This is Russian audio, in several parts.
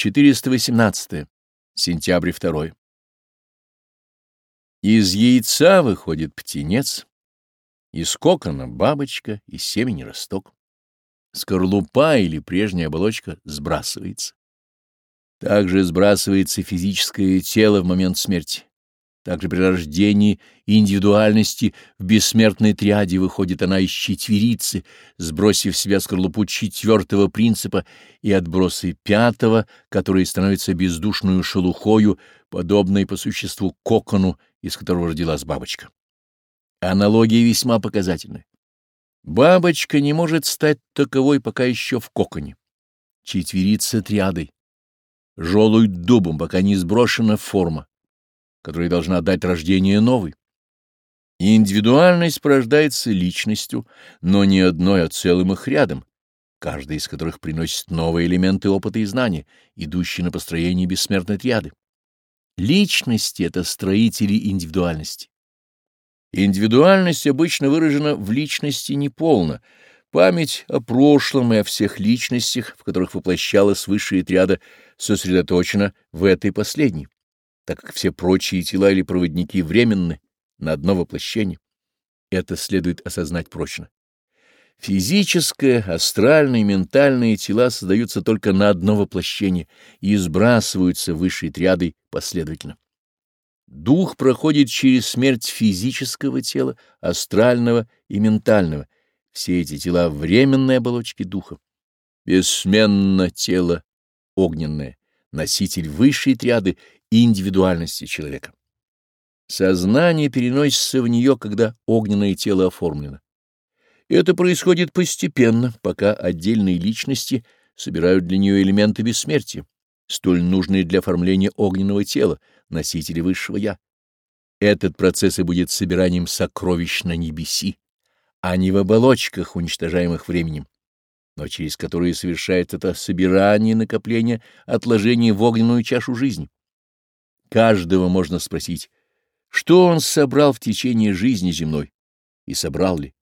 418. Сентябрь 2. Из яйца выходит птенец, из кокона бабочка, из семени росток. Скорлупа или прежняя оболочка сбрасывается. Также сбрасывается физическое тело в момент смерти. Также при рождении индивидуальности в бессмертной триаде выходит она из четверицы, сбросив в себя скорлупу четвертого принципа и отбросы пятого, которые становятся бездушную шелухою, подобной по существу кокону, из которого родилась бабочка. Аналогия весьма показательна. Бабочка не может стать таковой пока еще в коконе. Четверица триадой. Желует дубом, пока не сброшена форма которая должна дать рождение новой. Индивидуальность порождается личностью, но не одной, а целым их рядом, каждый из которых приносит новые элементы опыта и знания, идущие на построение бессмертной триады. Личности — это строители индивидуальности. Индивидуальность обычно выражена в личности неполно. Память о прошлом и о всех личностях, в которых воплощалась высшая триада, сосредоточена в этой последней так как все прочие тела или проводники временны на одно воплощение. Это следует осознать прочно. Физическое, астральное и ментальные тела создаются только на одно воплощение и сбрасываются высшей триадой последовательно. Дух проходит через смерть физического тела, астрального и ментального. Все эти тела — временные оболочки духа. Бессменно тело огненное, носитель высшей триады индивидуальности человека. Сознание переносится в нее, когда огненное тело оформлено. Это происходит постепенно, пока отдельные личности собирают для нее элементы бессмертия, столь нужные для оформления огненного тела, носителя высшего «я». Этот процесс и будет собиранием сокровищ на небеси, а не в оболочках, уничтожаемых временем но через которые совершает это собирание и накопление отложений в огненную чашу жизни. Каждого можно спросить, что он собрал в течение жизни земной, и собрал ли,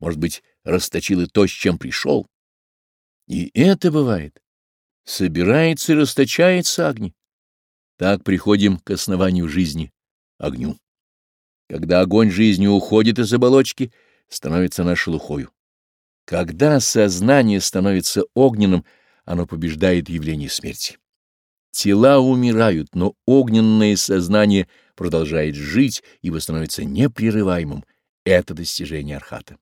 может быть, расточил и то, с чем пришел. И это бывает. Собирается и расточается огни. Так приходим к основанию жизни, огню. Когда огонь жизни уходит из оболочки, становится она шелухою. Когда сознание становится огненным, оно побеждает явление смерти. Тела умирают, но огненное сознание продолжает жить и становится непрерываемым. Это достижение Архата.